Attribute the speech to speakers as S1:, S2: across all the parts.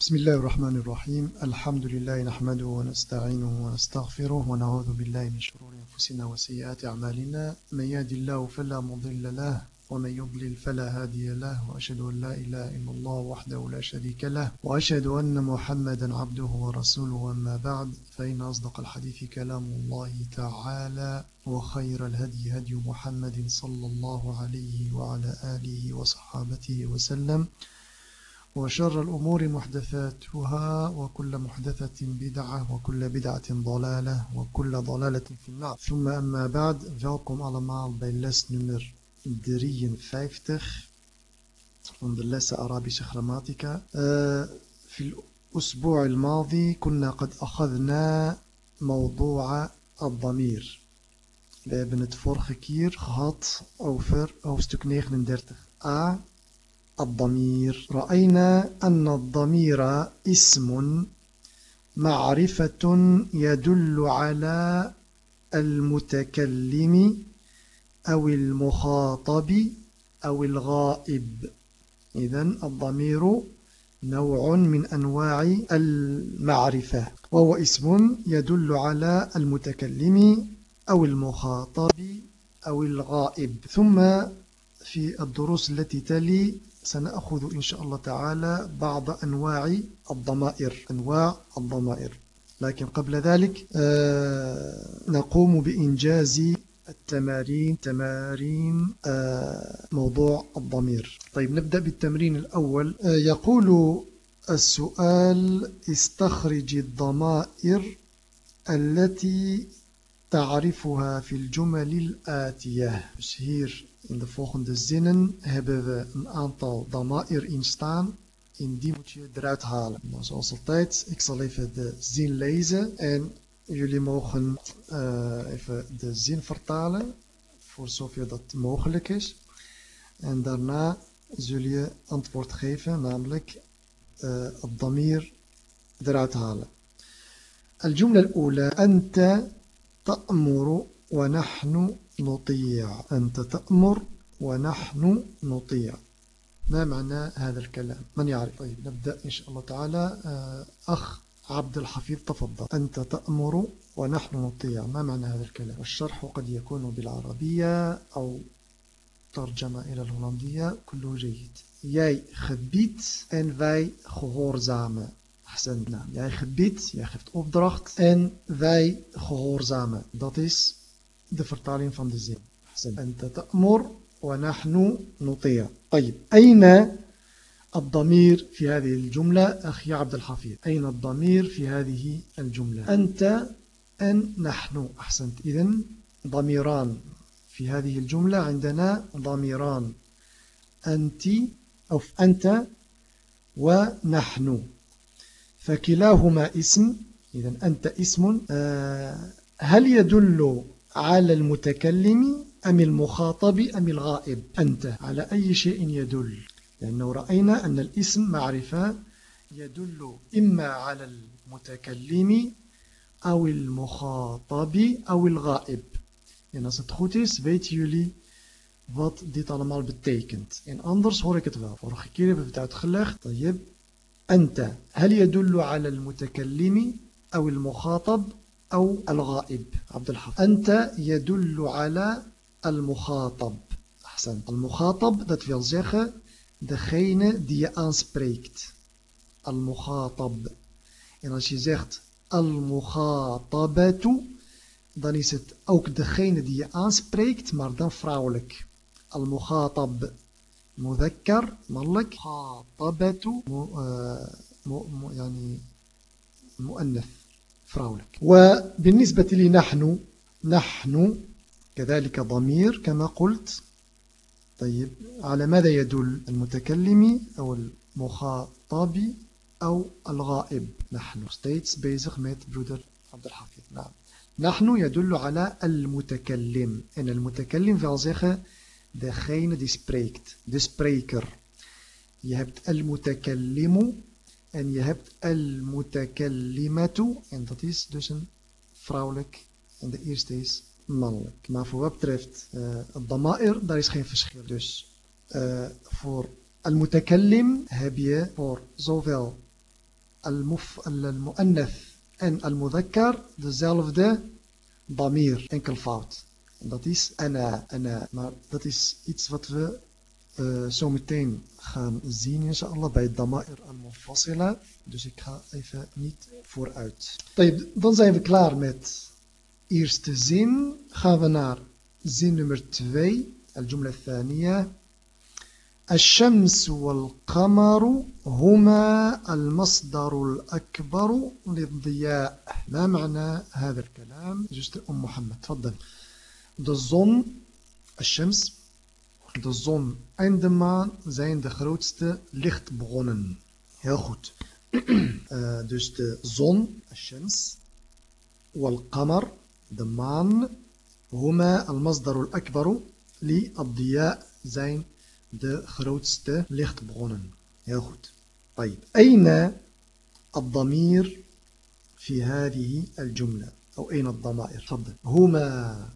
S1: بسم الله الرحمن الرحيم. الحمد لله نحمده ونستعينه ونستغفره ونعوذ بالله من شرور أنفسنا وسيئات أعمالنا. من يهد الله فلا مضل له ومن يضلل فلا هادي له وأشهد أن لا إله إلا الله وحده لا شريك له وأشهد أن محمدا عبده ورسوله. وما بعد فإن أصدق الحديث كلام الله تعالى وخير الهدي هدي محمد صلى الله عليه وعلى آله وصحابته وسلم. وشر الأمور محدثاتها وكل محدثة بدعة وكل بدعة ضلالة وكل ضلالة في النار. ثم أما بعد welkom allemaal bij les nummer 53 van de lessen Arabische grammatica. في الأسبوع الماضي كنا قد أخذنا موضوع الضمير. We hebben het vorige keer gehad over hoofdstuk 39a الضمير. رأينا أن الضمير اسم معرفة يدل على المتكلم أو المخاطب أو الغائب. إذا الضمير نوع من أنواع المعرفة وهو اسم يدل على المتكلم أو المخاطب أو الغائب. ثم في الدروس التي تلي سنأخذ إن شاء الله تعالى بعض أنواع الضمائر. أنواع الضمائر. لكن قبل ذلك آه، نقوم بإنجاز التمارين. تمارين آه، موضوع الضمير. طيب نبدأ بالتمرين الأول. آه، يقول السؤال استخرج الضمائر التي تعرفها في الجمل الآتية. hier in de volgende zinnen hebben we een aantal dama'ir in staan. En die moet je eruit halen. Nou, zoals altijd, ik zal even de zin lezen. En jullie mogen uh, even de zin vertalen. Voor zover dat mogelijk is. En daarna zul je antwoord geven. Namelijk uh, het damir eruit halen. الجملة الأولى أنت تأمر ونحن نطيع أنت تأمر ونحن نطيع. ما معنى هذا الكلام؟ من يعرف؟ طيب نبدأ إن شاء الله تعالى. أخ عبد الحفيظ تفضل. أنت تأمر ونحن نطيع. ما معنى هذا الكلام؟ والشرح قد يكون بالعربية أو ترجمة إلى الهولندية. كله جيد. Jij gebiedt en wij gehoorzamen. Ahsan. Nou, jij gebiedt, jij geeft opdracht en wij gehoorzamen. Dat is de vertaling van de zin. أنت تأمر ونحن نطيع. طيب أين الضمير في هذه الجملة أخي عبد الحفيظ؟ أين الضمير في هذه الجملة؟ أنت أن نحن. أحسنت. إذن ضميران في هذه الجملة عندنا ضميران. أنت أو أنت ونحن. فكلاهما اسم. إذن أنت اسم آه، هل يدل على المتكلم أم المخاطب أم الغائب أنت على أي شيء يدل لأنه رأينا أن الاسم معرفة يدل إما على المتكلم أو المخاطب أو الغائب En als het goed is, weten jullie wat dit allemaal betekent. En anders hoor ik het wel. Vorige keer hebben we het uitgelegd. طيب. أنت هل يدل على المتكلم أو المخاطب أو الغائب عبد الحفظ أنت يدل على المخاطب أحسن المخاطب dat wil zeggen degene die je aanspreekt المخاطب en als je zegt المخاطبة dan is het ook degene die je aanspreekt maar dan vrouwelijk المخاطب مذكر مالك خاطبة يعني مؤنث فراولك. وبالنسبة لنحن نحن كذلك ضمير كما قلت. طيب على ماذا يدل المتكلم أو المخاطب أو الغائب؟ نحن steeds bezig met broeder عبد الحفيظ. نعم. نحن يدل على المتكلم. en المتكلم wil zeggen degene die spreekt de spreker je المتكلم en je hebt al-mutakallimatu en dat is dus een vrouwelijk en de eerste is mannelijk. Maar voor wat betreft uh, het dama'ir, daar is geen verschil. Dus uh, voor al-mutakallim heb je voor zowel al-mu'annath en al-mudhakkar dezelfde damir, enkelvoud. En dat is ana, ana. Maar dat is iets wat we uh, zo meteen gaan zien inshallah bij Dama'ir al-Mufassila. Dus ik ga even niet vooruit. Dan zijn we klaar met eerste zin. Gaan we naar zin nummer 2. الجملة الثانية الشمس والقمر هما المصدر الأكبر للضياء ما معنى هذا الكلام جست أم محمد تفضل de zon الشمس de zon en de maan zijn de grootste lichtbronnen heel goed uh, dus de zon الشمس والقمر de maan هما المصدر الأكبر للضياء zijn de grootste lichtbronnen. Heel goed. طيب أين الضمير في هذه الجملة أو أين الضمائر تفضل هما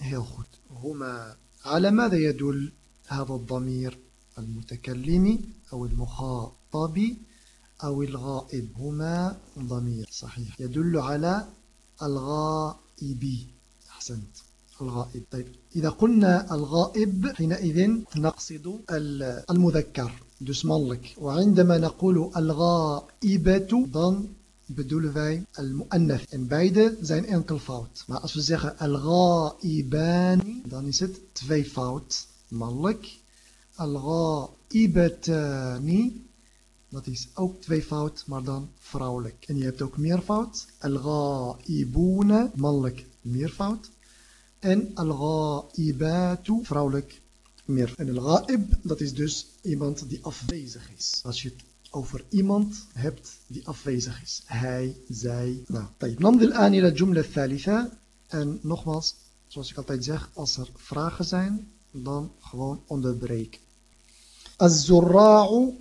S1: heel goed هما على ماذا يدل هذا الضمير المتكلم أو المخاطب أو الغائب هما ضمير صحيح. يدل على الغائب. أحسنت. الغائب. طيب إذا قلنا الغائب حينئذ نقصد المذكر. mannelijk وعندما نقول الغائبة dan bedoelen wij al-mu'annaf. En beide zijn enkelvoud. Maar als we zeggen al-ghaibani, dan mannelijk. Al-ghaibatani, dat is ook tweevoud, maar dan vrouwelijk. En je hebt ook meervoud. Al-ghaibuna, mannelijk meervoud. En al-ghaibatu, vrouwelijk meer. En al-ghaib, dat is dus iemand die afwezig is. Als je het over iemand hebt die afwezig is. Hij, zij. Nou, طيب. نمضي الآن إلى الجملة الثالثة. En nogmaals, zoals ik altijd zeg, als er vragen zijn, dan gewoon onderbreken. الزراع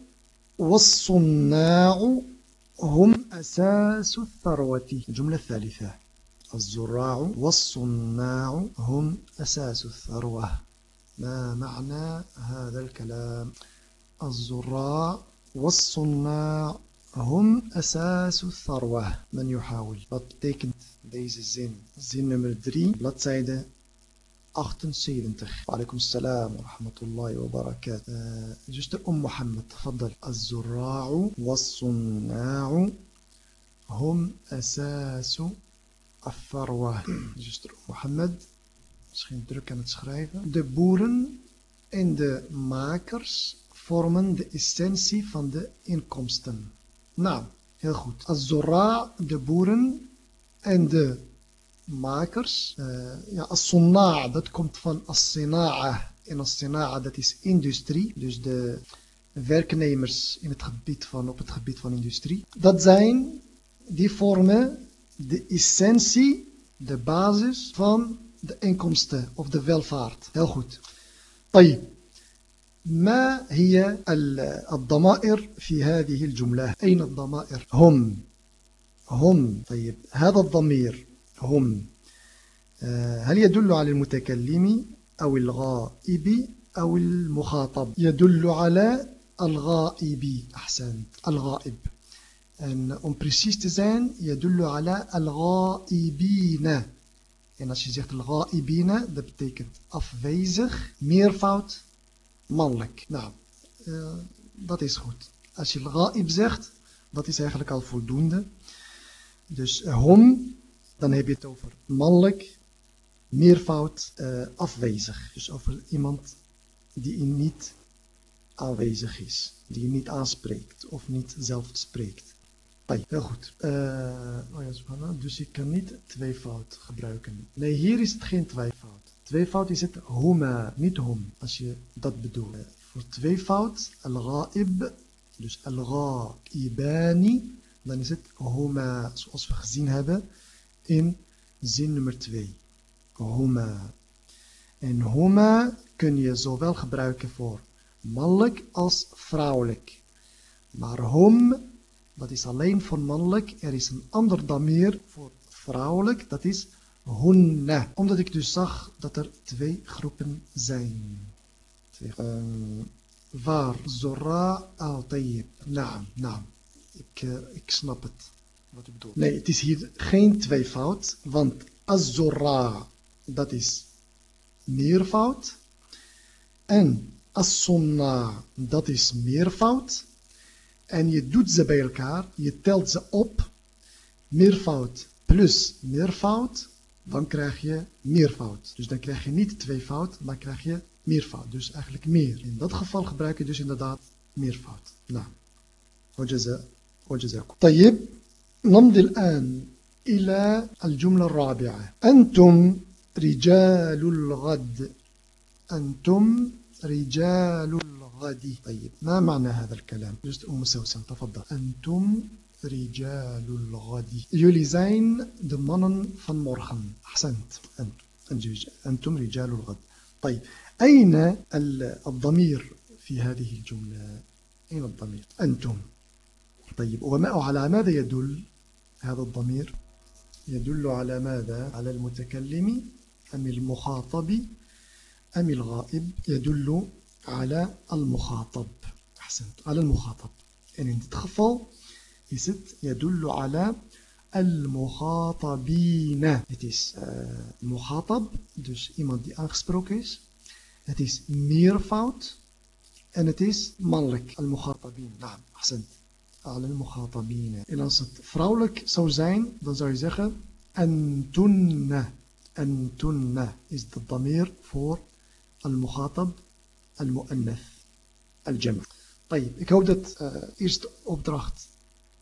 S1: والصناع هم أساس الثروة. الجملة الثالثة الزراع والصناع هم أساس الثروة. ما معنى هذا الكلام؟ الزراع والصناع هم أساس الثروة. من يحاول؟ Wat betekent deze zin? Zin 3, bladzijde 78 وعليكم السلام ورحمة الله وبركاته. آه، جوجت أم محمد. تفضل. الزراع والصناع هم أساس الثروة جوجت أم محمد. مسخين دركة متخريفة de boeren en de makers vormen de essentie van de inkomsten نعم heel goed الزراع de boeren en de makers. Uh, ja, as-sunna' dat komt van as-sina'a. En as-sina'a dat is industrie. Dus de werknemers in het gebied van, op het gebied van industrie. Dat zijn, die vormen de essentie, de basis van de inkomsten of de welvaart. Heel goed. طيب ما هي الضمائر في هذه الجملة أين الضمائر هم هم طيب هذا الضمير هم هل يدل على المتكلم أو الغائب أو المخاطب يدل على الغائب أحسنت الغائب En om precies te zijn, يدل على الغائبين. En als je zegt al-ghaibina, dat betekent afwezig, meervoud, mannelijk. Nou, uh, dat is goed. Als je al-ghaib zegt, dat is eigenlijk al voldoende. Dus uh, hom, dan heb je het over mannelijk, meervoud, uh, afwezig. Dus over iemand die niet aanwezig is, die je niet aanspreekt of niet zelf spreekt. Heel goed. Uh, oh ja, dus ik kan niet tweevoud gebruiken. Nee, hier is het geen tweevoud. Tweevoud is het huma, niet hum, als je dat bedoelt. Voor tweevoud, al-ghaib, dus al-ghaibani, dan is het huma, zoals we gezien hebben in zin nummer 2. Huma. En huma kun je zowel gebruiken voor mannelijk als vrouwelijk. Maar hum dat is alleen voor mannelijk. Er is een ander damir voor vrouwelijk, dat is hunne. Omdat ik dus zag dat er twee groepen zijn. Waar? Zora al-tayyib. Naam, naam. Ik, uh, ik snap het. Nee, het is hier geen tweevoud, want azora dat is meervoud. En assonna, dat is meervoud. En je doet ze bij elkaar, je telt ze op. Meervoud plus meervoud, dan krijg je meervoud. Dus dan krijg je niet tweevoud, maar krijg je meervoud. Dus eigenlijk meer. In dat geval gebruik je dus inderdaad meervoud. Nou, hoor je ze, hoor نمضي الآن إلى الجملة الرابعة. أنتم رجال الغد. أنتم رجال الغد. طيب ما معنى هذا الكلام؟ جزء أم سوسن تفضل. أنتم رجال الغد. jullie zijn de van morgen أحسنت. أنتم. أنتم رجال الغد. طيب أين الضمير في هذه الجملة؟ أين الضمير؟ أنتم. طيب وما على ماذا يدل هذا الضمير يدل على ماذا؟ على المتكلم أم المخاطب أم الغائب. يدل على المخاطب. أحسنت. على المخاطب. يعني تتخفل يست يدل على المخاطبين. It is uh, مخاطب dus iemand die aangesproken is it is meervoud and it is mannelijk المخاطبين. نعم. أحسنت. En als het vrouwelijk zou zijn, dan zou je zeggen antunna. Antunna is de damir voor al-mukhatab, al-mu'annaf, al-jam'. Ik hoop dat uh, eerste opdracht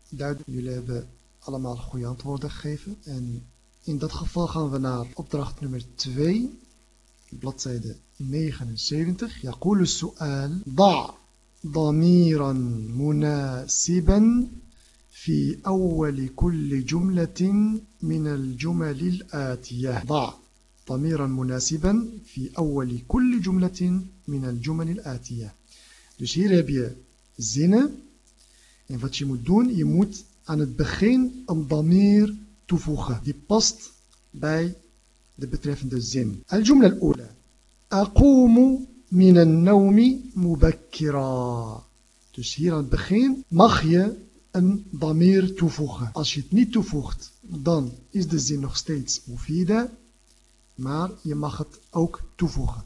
S1: duidelijk. Jullie hebben allemaal goede antwoorden gegeven. En in dat geval gaan we naar opdracht nummer 2, bladzijde 79. Su'al da' ضميرا مناسبا في أول كل جملة من الجمل الآتية ضع ضميرا مناسبا في أول كل جملة من الجمل الآتية Dus hier heb je zinnen en wat je moet doen, je moet aan het begin een damir toevoegen. Die past bij de betreffende zin. Al-jumla al-ula. Aqumu min al-nawmi mubakkira. Dus hier aan het begin mag je een damir toevoegen. Als je het niet toevoegt, dan is de zin nog steeds mufida. Maar je mag het ook toevoegen.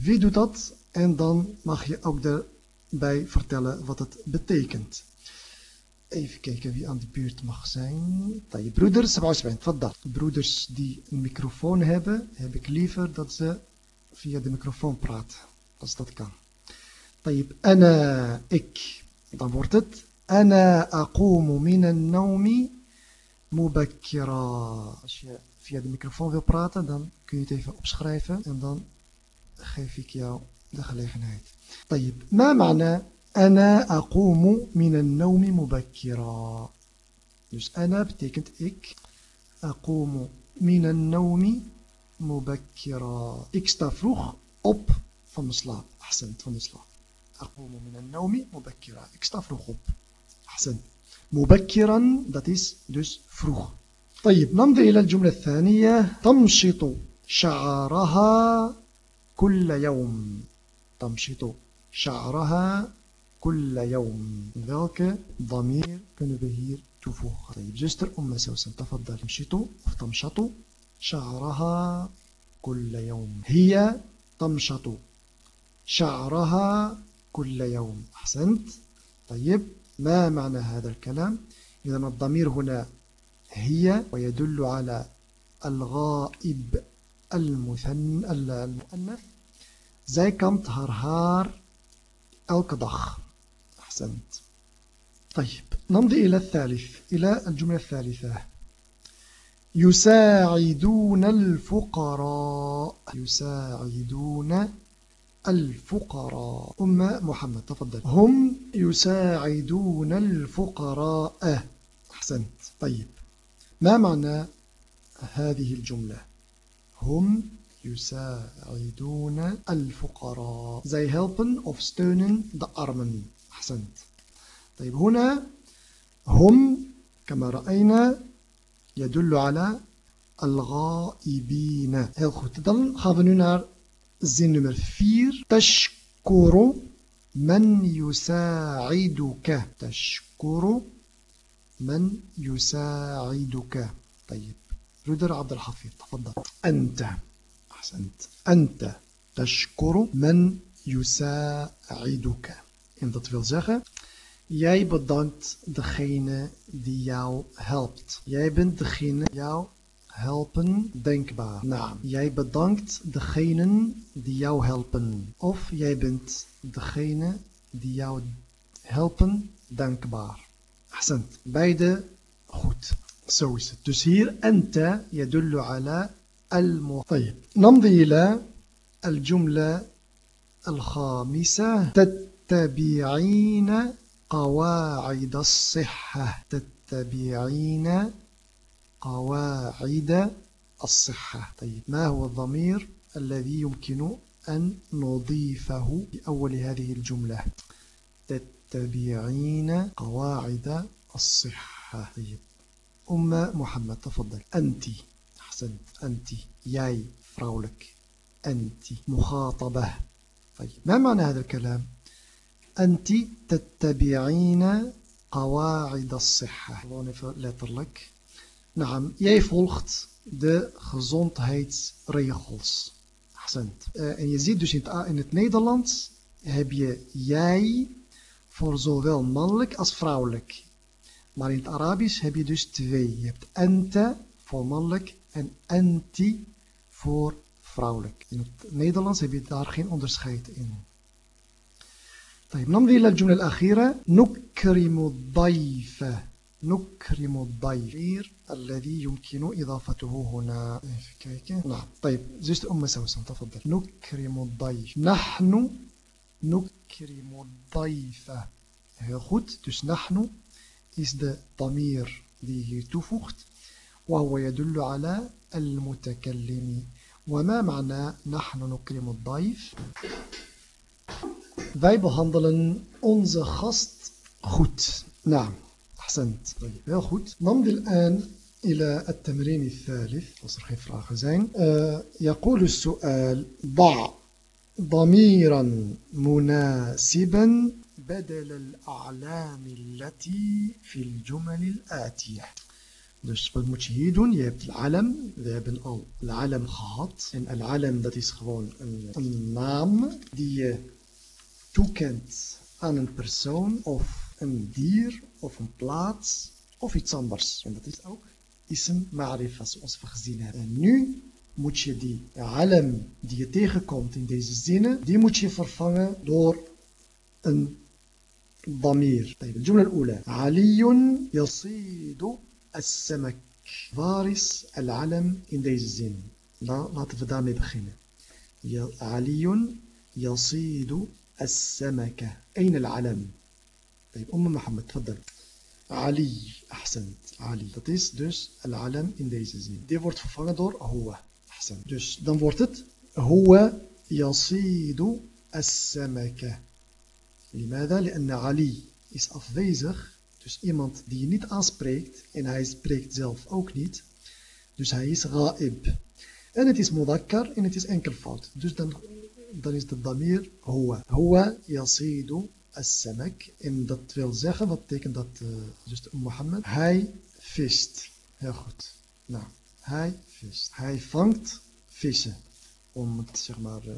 S1: Wie doet dat? En dan mag je ook erbij vertellen wat het betekent. Even kijken wie aan de buurt mag zijn. Je broeders, wat dat? Broeders die een microfoon hebben, heb ik liever dat ze via de microfoon praten. Als dat kan. طيب أنا ik. Dan wordt het أنا أقوم من النوم مبكرا. Als je via de microfoon wil praten, dan kun je het even opschrijven en dan geef ik jou de gelegenheid. طيب ما معنى أنا أقوم من النوم مبكرا Dus أنا betekent ik. أقوم من النوم مبكرا Ik sta vroeg op van slaap. أحسنت van de slaap. أقوم من النوم مبكرا Ik sta vroeg op. أحسنت. مبكرا dat is dus vroeg. طيب نمضي إلى الجملة الثانية تمشط شعرها كل يوم تمشط شعرها كل يوم welke ضمير kunnen we طيب zuster أم سوسن تفضل تمشط تمشط شعرها كل يوم. هي تمشط. شعرها كل يوم. أحسنت؟ طيب ما معنى هذا الكلام؟ إذا الضمير هنا هي ويدل على الغائب المثنى المؤنث. Zij kampt haar haar elke. أحسنت. طيب نمضي إلى الثالث إلى الجملة الثالثة. يساعدون الفقراء. يساعدون الفقراء. أم محمد تفضل. هم يساعدون الفقراء. أحسنت. طيب. ما معنى هذه الجملة؟ هم يساعدون الفقراء. Zij helpen of steunen de armen. أحسنت. طيب هنا هم كما رأينا يدل على الغائبين. Heel goed. Dan gaan we nu naar zin nummer 4. تشكر من يساعدك. تشكر من يساعدك. طيب. رودر عبد الحفيظ تفضل. أنت. أحسنت. أنت. تشكر من يساعدك. En dat wil zeggen, Jij bedankt degene die jou helpt. Jij bent degene die jou helpen denkbaar. Naam. Jij bedankt degenen die jou helpen. Of jij bent degene die jou helpen dankbaar. Ahsend. Beide goed. Zo is het. Dus hier anta yadullu ala al-mutayyib. Namdi ila al-jumla al-khamisa tattabi'ina قواعد الصحة تتبعين؟ قواعد الصحة. طيب ما هو الضمير الذي يمكن أن نضيفه بأول هذه الجملة؟ تتبعين قواعد الصحة. طيب أم محمد تفضل. أنت أحسنت. أنت ياي فراولك. أنت مخاطبة. طيب ما معنى هذا الكلام؟ أنت تتبعين قواعد الصحة gewoon even letterlijk نعم jij volgt de gezondheidsregels accent uh, en je ziet dus in het, in het Nederlands heb je jij voor zowel mannelijk als vrouwelijk maar in het Arabisch heb je dus twee je hebt ente voor mannelijk en anti voor vrouwelijk. In het Nederlands heb je daar geen onderscheid in. طيب نمضي إلى الجملة الأخيرة. نكرم الضيف نكرم الضيف الذي يمكن إضافته هنا. نعم. طيب زوجة أم سوسن تفضل. نكرم الضيف. نحن نكرم الضيف. heel goed نحن. Is de ضمير die hier وهو يدل على المتكلم. وما معنى نحن نكرم الضيف؟ Wij behandelen onze gast goed. Nou. طيب, heel goed. نمضي الآن إلى التمرين الثالث. Als er geen vragen zijn. Uh, يقول السؤال ضع ضميرا مناسبا بدل الأعلام التي في الجمل الآتية. Dus wat moet je hier doen? Je hebt al-alam. We hebben al al-alam gehad. En al-alam dat is gewoon een, een naam die je toekent aan een persoon of een dier of een plaats of iets anders. En dat is ook ism ma'rifa zoals we gezien hebben. En nu moet je die alam die je tegenkomt in deze zinnen, die moet je vervangen door een ضمير طيب الجملة الأولى علي يصيد السمك Waar is al-alam in deze zin? Laten we daarmee beginnen. علي يصيد السمكة أين العلم؟ طيب أم محمد تفضل علي أحسنت علي dat is dus العلم in deze zin die wordt vervangen door هو أحسنت dus dan wordt het هو يصيد السمكة لماذا؟ لأن علي is afwezig Dus iemand die je niet aanspreekt en hij spreekt zelf ook niet. Dus hij is ra'ib. En het is mudakkar en het is enkelvoud. Dus dan, dan is de damir huwa. Huwa yasidu as-samak. En dat wil zeggen, wat betekent dat, uh, dus Mohammed? Hij vist. Heel goed. Nou, hij vist. Hij vangt vissen. Om het zeg maar uh,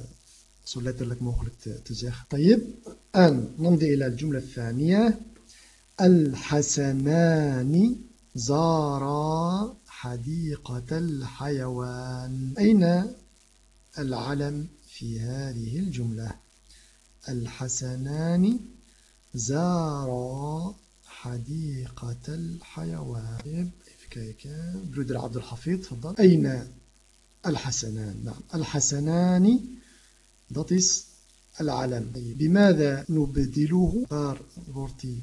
S1: zo letterlijk mogelijk te, te zeggen. طيب. En نمضي إلى الجملة الثانية. الحسنان زارا حديقة الحيوان أين العلم في هذه الجملة. الحسنان زارا حديقة الحيوان. كيف برودر عبد الحفيظ تفضل. أين الحسنان؟ نعم. الحسنان is العلم. بماذا نبدله؟ waar wordt die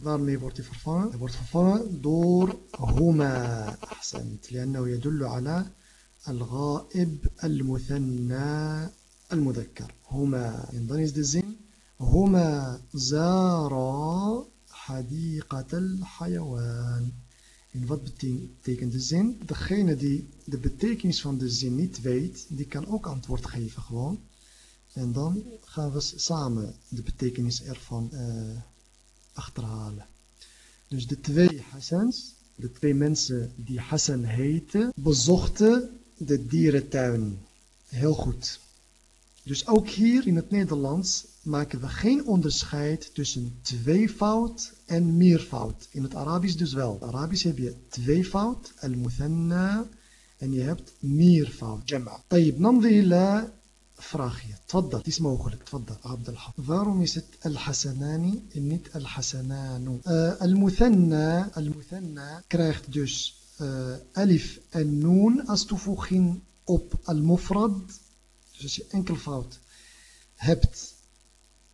S1: die vervangen hij wordt vervangen door هما. أحسنت لأنه يدل على الغائب المثنى. المذكر هما en dan is de zin هما زارا حديقة الحيوان En wat betekent de zin? Degene die de betekenis van de zin niet weet, die kan ook antwoord geven gewoon. En dan gaan we samen de betekenis ervan uh, achterhalen. Dus de twee Hassans, de twee mensen die Hassan heten, bezochten de dierentuin. Heel goed. Dus ook hier in het Nederlands maken we geen onderscheid tussen tweevoud en meervoud. In het Arabisch dus wel. In het Arabisch heb je tweevoud, al-muthanna, en je hebt meervoud, jama. طيب نمضي إلى vraagje. تفضل. Het is mogelijk. تفضل. عبد الحق. Waarom is het al-hasanani en niet al-hasananu? Uh, al-muthanna, al-muthanna krijgt dus uh, alif en noon als toevoeging op al-mufrad. dus als je enkelvoud hebt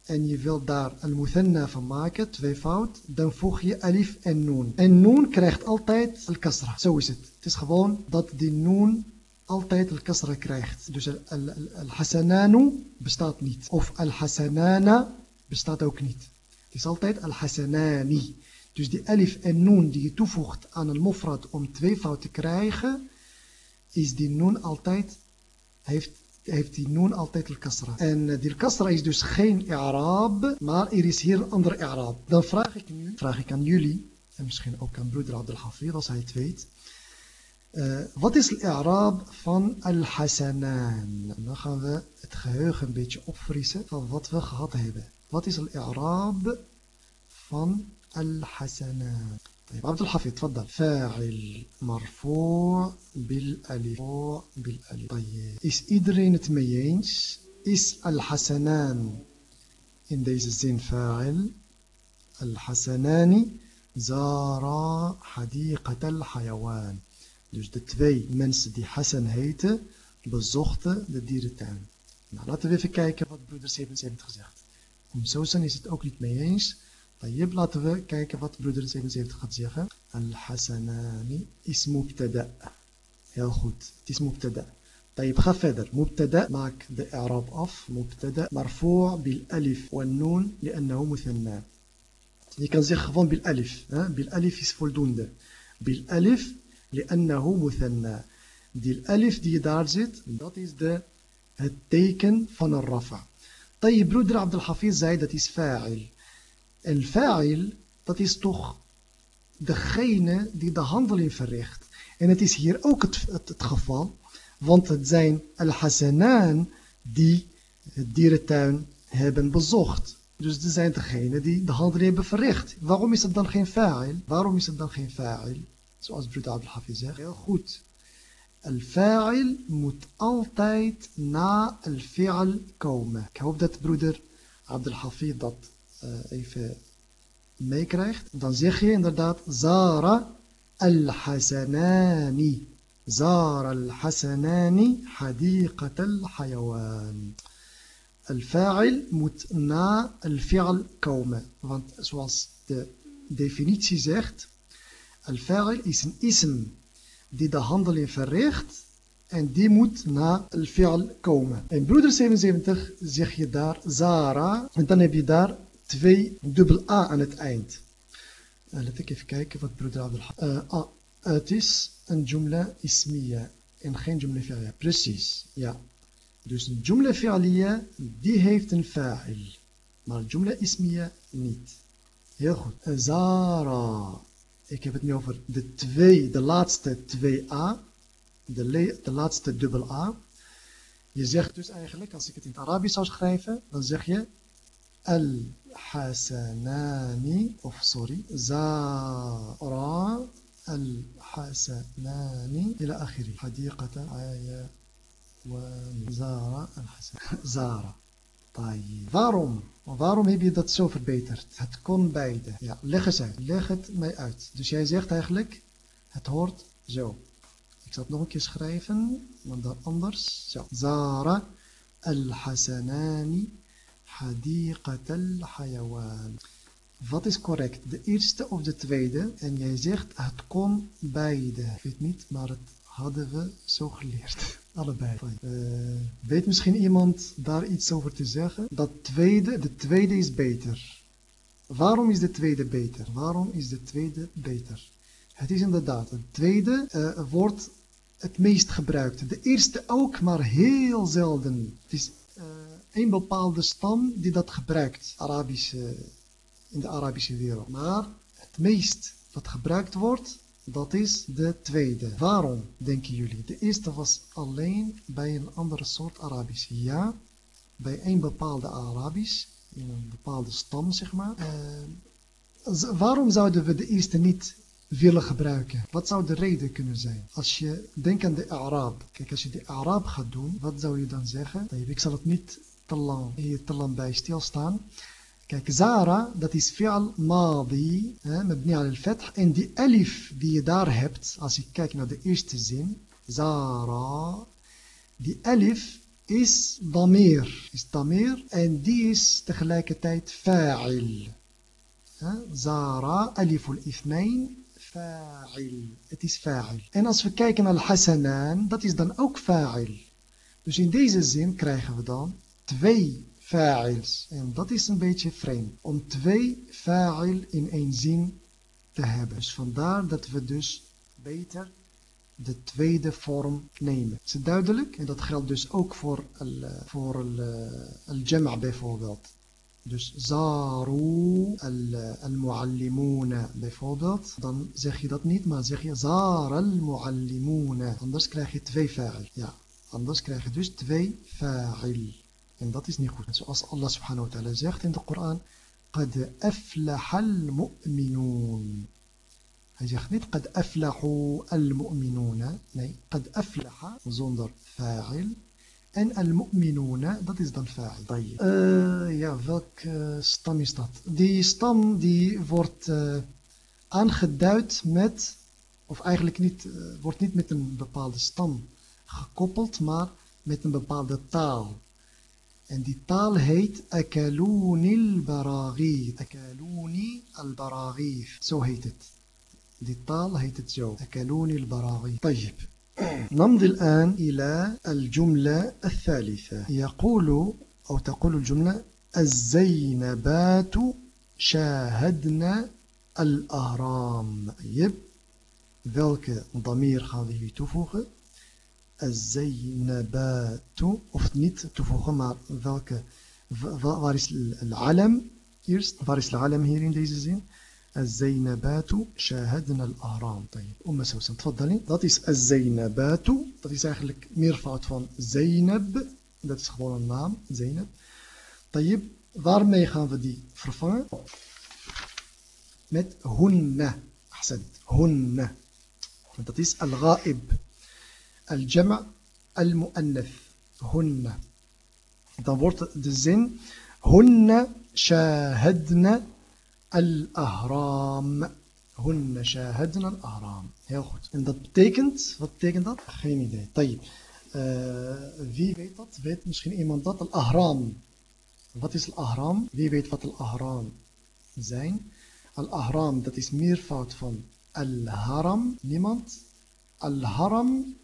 S1: en je wilt daar al-muthanna van maken, tweevoud, dan voeg je alif en noon. En noon krijgt altijd al-kasra. Zo is het. Het is gewoon dat die noon altijd al-kasra krijgt. Dus al-hasananu bestaat niet. Of al-hasanana bestaat ook niet. Het is altijd al-hasanani. Dus die alif en noon die je toevoegt aan een mofrad om tweevoud te krijgen, is die noon altijd, heeft, heeft die noon altijd al-kasra. En die kasra is dus geen i'raab, maar er is hier een andere i'raab. Dan vraag ik nu, vraag ik aan jullie, en misschien ook aan broeder Abdel Hafir als hij het weet. Uh, wat is al-i'raab van al-hasanan? Dan gaan we het geheugen een beetje opfrissen van wat we gehad hebben. Wat is al-i'raab van al-hasanan? طيب عبد الحفيظ تفضل فاعل مرفوع بالالف بالالف طيب is iedereen het mee eens is al-hasanan in deze zin فاعل al-hasanani زار حديقة الحيوان Dus de twee mensen die Hassan heten, bezochten de dierentuin. Nou, laten we even kijken wat broeder 77 heeft gezegd. Om Sosan is het ook niet mee eens. طيب laat even kijken wat broeder 77 gaat zeggen الحسنان اسم مبتدأ. Ja, goed اسم مبتدأ. طيب ga verder مبتدأ maak de إعراب af. مبتدأ مرفوع بالألف والنون لأنه مثنى. يعني kan zeggen van بالألف ها؟ بالألف is voldoende بالألف لأنه مثنى. die الألف die daar, dat is het teken van الرفع. طيب broeder عبد الحفيظ zei dat فاعل. En فاعل dat is toch degene die de handeling verricht en het is hier ook het, het, geval want het zijn الحسنان die het dierentuin hebben bezocht dus ze zijn degene die de handeling hebben verricht waarom is het dan geen fa'il waarom is het dan geen fa'il Zoals broeder Abdel Hafiz zegt. Heel goed. Al-fa'il moet altijd na al-fi'al komen. Ik hoop dat broeder Abdel Hafiz dat even meekrijgt. Dan zeg je inderdaad Zara al-hasanani. Zara al-hasanani hadiqat al-hayawan. Al-fa'il moet na al-fi'al komen. Want zoals de definitie zegt, Al-fa'il is een ism die de handeling verricht en die moet na al-fi'al komen. In broeder 77 zeg je daar Zara en dan heb je daar twee dubbel A aan het eind. Uh, laat ik even kijken wat broeder Abdel uh, ah, Het is een jumla ismiya en geen jumla. Precies, ja. Dus een jumla fi'aliya die heeft een fa'il. Maar jumla ismiya niet. Heel goed. Zara. Ik heb het nu over de, twee, de laatste 2a, de, de laatste dubbel A. Je zegt dus eigenlijk, als ik het in het Arabisch zou schrijven, dan zeg je Al-Hasanani, of sorry, Zara Al-Hasanani, ila akhiri. Hadiqata aya wa Zara Al-Hasan. Zara. Waarom? Waarom heb je dat zo verbeterd? Het kon beide. Ja, leg eens uit. Leg het mij uit. Dus jij zegt eigenlijk, het hoort zo. Ik zal het nog een keer schrijven, maar dan anders. Zo. Zara al-Hasanani hadiqat al-hayawan. Wat is correct? De eerste of de tweede? En jij zegt, het kon beide. Ik weet niet, maar het hadden we zo geleerd. Allebei. Uh, weet misschien iemand daar iets over te zeggen? Dat tweede, de tweede is beter. Waarom is de tweede beter? Waarom is de tweede beter? Het is inderdaad, het tweede uh, wordt het meest gebruikt. De eerste ook, maar heel zelden. Het is uh, één bepaalde stam die dat gebruikt Arabische, in de Arabische wereld. Maar het meest wat gebruikt wordt, dat is de tweede. Waarom, denken jullie? De eerste was alleen bij een andere soort Arabisch. Ja, bij een bepaalde Arabisch, in een bepaalde stam, zeg maar. Uh, waarom zouden we de eerste niet willen gebruiken? Wat zou de reden kunnen zijn? Als je denkt aan de Arab. Kijk, als je de Arab gaat doen, wat zou je dan zeggen? Ik zal het niet te lang, hier te lang bij stilstaan. Kijk, Zara, dat is fi'al madi, mabni al-fath. En die elif die je daar hebt, als je kijkt naar de eerste zin, Zara, die elif is damir, is damir en die is tegelijkertijd fa'il. Zara, aliful ithnain, fa'il. Het is fa'il. En als we kijken naar al-hasanan, dat is dan ook fa'il. Dus in deze zin krijgen we dan twee fa'ils. En dat is een beetje vreemd. Om twee fa'il in één zin te hebben. Dus vandaar dat we dus beter de tweede vorm nemen. Is het duidelijk? En dat geldt dus ook voor al-jama' bijvoorbeeld. Dus zaru al-muallimuna bijvoorbeeld. Dan zeg je dat niet, maar zeg je zar al-muallimuna. Anders krijg je twee fa'il. Ja, anders krijg je dus twee fa'il. En dat is niet goed. Zoals Allah subhanahu wa ta'ala zegt in de Koran. قد أفلح المؤمنون Hij zegt niet قد أفلحوا المؤمنون. Nee, قد أفلح zonder fa'il. En al-mu'minuna, dat is dan fa'il. Uh, ja, welke stam is dat? Die stam die wordt uh, aangeduid met, of eigenlijk niet, uh, wordt niet met een bepaalde stam gekoppeld, maar met een bepaalde taal. En die taal heet Akaluni al-Baraghir. Akaluni al-Baraghir. Zo heet het. Die taal heet het zo. Akaluni al-Baraghir. طيب. نمضي الآن إلى الجملة الثالثة يقول أو تقول الجملة الزينبات شاهدنا الأهرام طيب welke ضمير gaan toevoegen الزينبات of niet toevoegen, maar welke, waar is al-alam eerst, waar is al-alam hier in deze zin? الزينبات شاهدنا الأهرام طيب أم سوسن تفضلي dat is الزينبات dat is eigenlijk meervoud van Zainab dat is gewoon een naam Zainab طيب waarmee gaan we die vervangen met hunna أحسنت hunna dat is al-ghaib الجمع المؤنث هن dan wordt de zin هن شاهدنا الأهرام هن شاهدنا الأهرام heel goed en dat betekent wat betekent dat geen idee طيب uh, wie weet dat weet misschien iemand dat al-ahram wat is al-ahram wie weet wat al-ahram zijn al-ahram dat is meervoud van al-haram niemand al-haram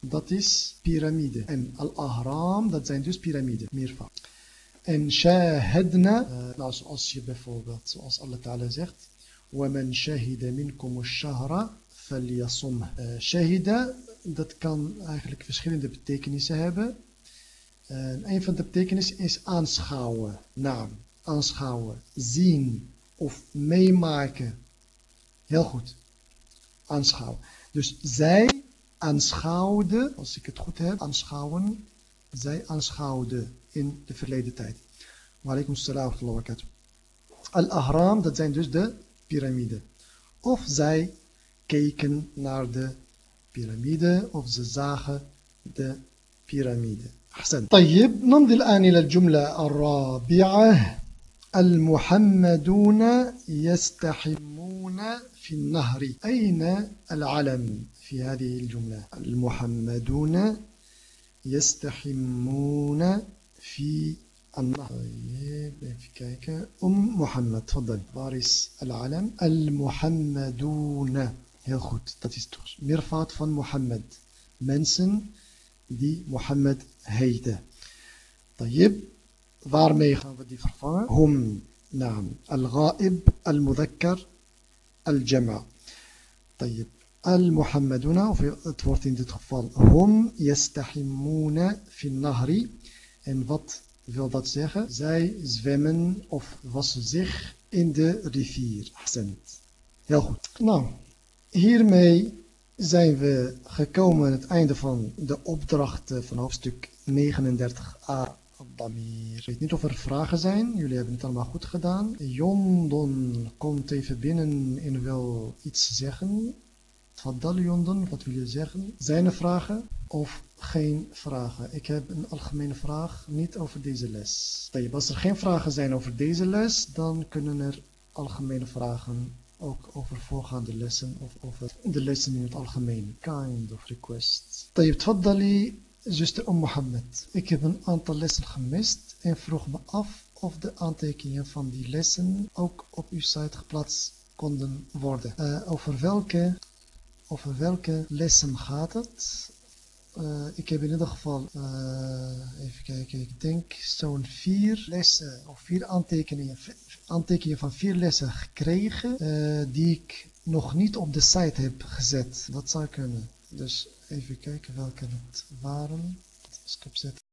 S1: dat is piramide. En al-ahram, dat zijn dus piramide, meervoud. En shahadna, uh, nou zoals je bijvoorbeeld, zoals Allah Ta'ala zegt, وَمَنْ شَهِدَ مِنْكُمُ الشَّهْرَ فَلْيَصُمْ uh, Shahida, dat kan eigenlijk verschillende betekenissen hebben. Uh, een van de betekenissen is aanschouwen, naam, aanschouwen, zien of meemaken. Heel goed, aanschouwen. Dus zij aanschouwde, als ik het goed heb, aanschouwen, zij aanschouwde in de verleden tijd. Wa alaikum salam wa barakatuh. Al-Ahram, dat zijn dus de piramiden. Of zij keken naar de piramide, of ze zagen de piramide. أحسن طيب نمضي الآن إلى الجملة الرابعة المحمدون يستحمون في النهر. أين العلم في هذه الجملة؟ المحمدون يستحمون في النهر. طيب kijken أم محمد تفضل. waar العلم. المحمدون. heel goed dat is die Mohammed heten طيب Waarmee gaan we die vervangen? Hum, naam. Al-ghaib, al-mudhakkar, al-jama. Al-muhammaduna, of het wordt in dit geval hum yastahimmuna fil. En wat wil dat zeggen? Zij zwemmen of wassen zich in de rivier. Accent. Heel goed. Nou, hiermee zijn we gekomen aan het einde van de opdracht van hoofdstuk 39a Ik weet niet of er vragen zijn. Jullie hebben het allemaal goed gedaan. Jondon komt even binnen en wil iets zeggen. Tfaddal Jondon, wat wil je zeggen? Zijn er vragen of geen vragen? Ik heb een algemene vraag, niet over deze les. Als er geen vragen zijn over deze les, dan kunnen er algemene vragen ook over voorgaande lessen of over de lessen in het algemeen. Kind of request. طيب تفضلي zuster Om Mohammed. Ik heb een aantal lessen gemist en vroeg me af of de aantekeningen van die lessen ook op uw site geplaatst konden worden. Uh, over, welke, over welke lessen gaat het? Uh, ik heb in ieder geval, uh, even kijken, ik denk zo'n vier lessen of vier aantekeningen, aantekeningen van vier lessen gekregen die ik nog niet op de site heb gezet. Dat zou kunnen. Dus even kijken welke het waren. Ik opzet.